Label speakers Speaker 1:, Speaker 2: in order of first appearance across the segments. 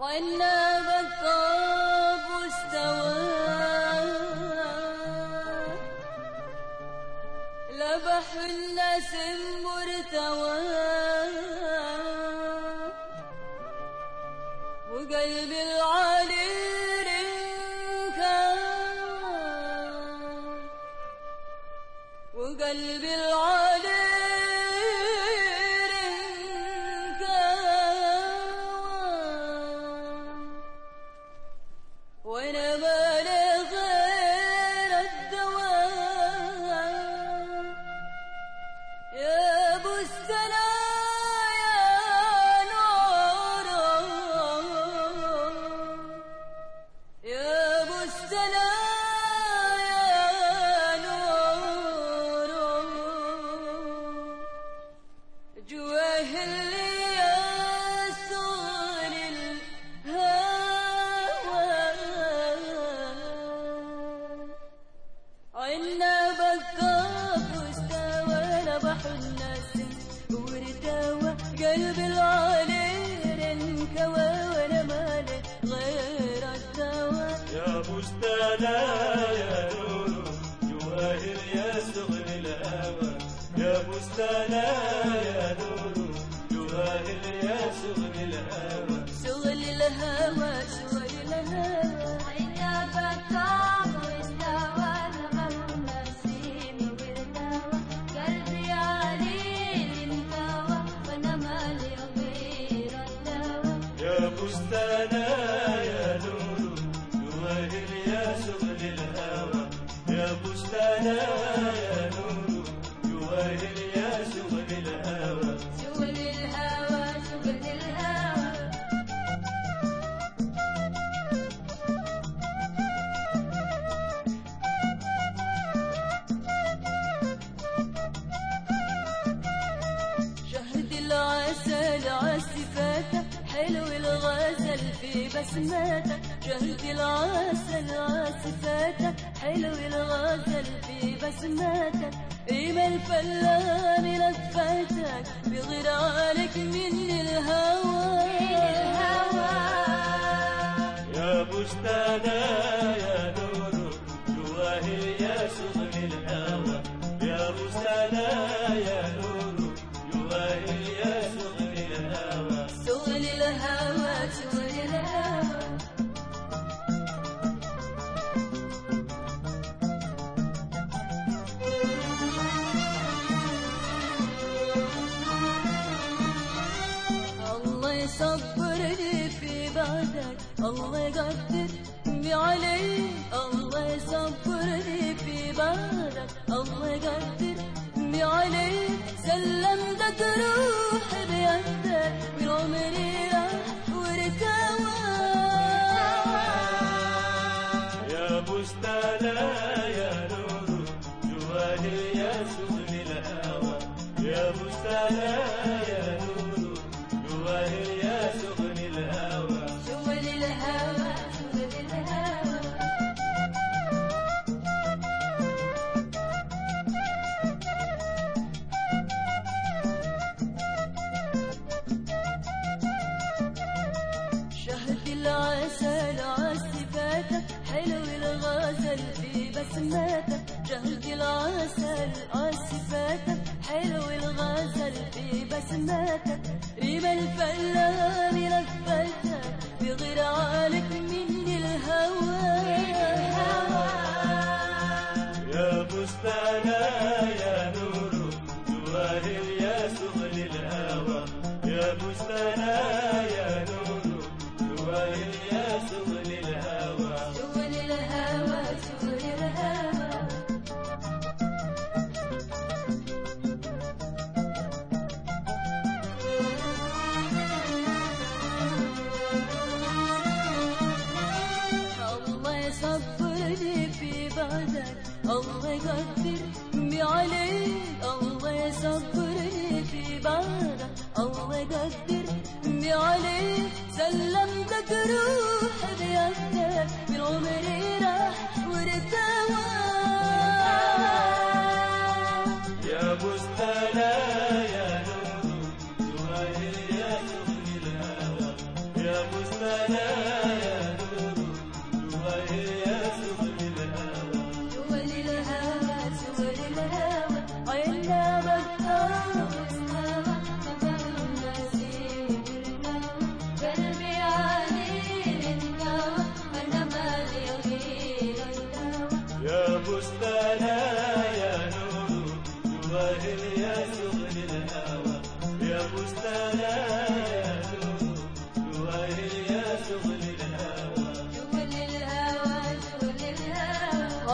Speaker 1: عنا بطاب واستوى لبح الناس مرتوى وقلب يا بستنا يا نور يا بستنا يا نور جواه اللي يسول الهوى عنا الناس وارتوى قلب العالي انكوى وأنا مالي غير الدواء.
Speaker 2: يا بستانا بستانا يا نور جواهر يا سغل الهوى. يا بستانا يا نور جواهر يا سغل الهوى.
Speaker 1: شغل الهوى شغل الهوى. شهد العسل عسفاته حلو الغزل في بسماته شهد العسل عسفاته حلو الغزل في بسماته إيما الفلان لفاتك بغير عليك من الهوى.
Speaker 2: يا بستانا يا
Speaker 1: الله يقدر علي الله يصبرني في بعدك الله يقدر علي سلمتك روحي بيدك. من عمري راح وارتوى
Speaker 2: يا بستانا
Speaker 1: العسل عسفاته حلو الغزل في بسماته. شهد العسل عسفاته حلو الغزل في بسماته. ريم لفتك بغير الله يقدر عليه الله يسكرني في بارك الله يقدر عليه سلمتك روح بيدك من عمري راح ورتوى
Speaker 2: يا بستان بستانا يا نور جواهر يا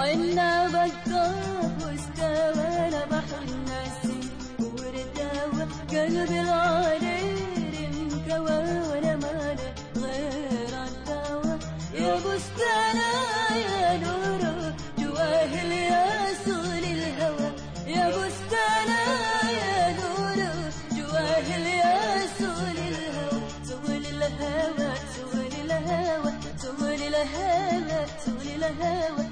Speaker 1: عنا بطال واستوى بحر النسيم وارتوى قلبي العليل انكوى وأنا مالي غير الدوا يا بستانا يا نور جواهل يا سول الهوى. يا بستانا يا نور جواهل يا سول الهوى. سول الهوى سول الهوى سول الهوى سول الهوى.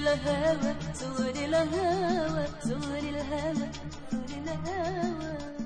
Speaker 1: الهوى صور الهوى صور الهوى صور الهوى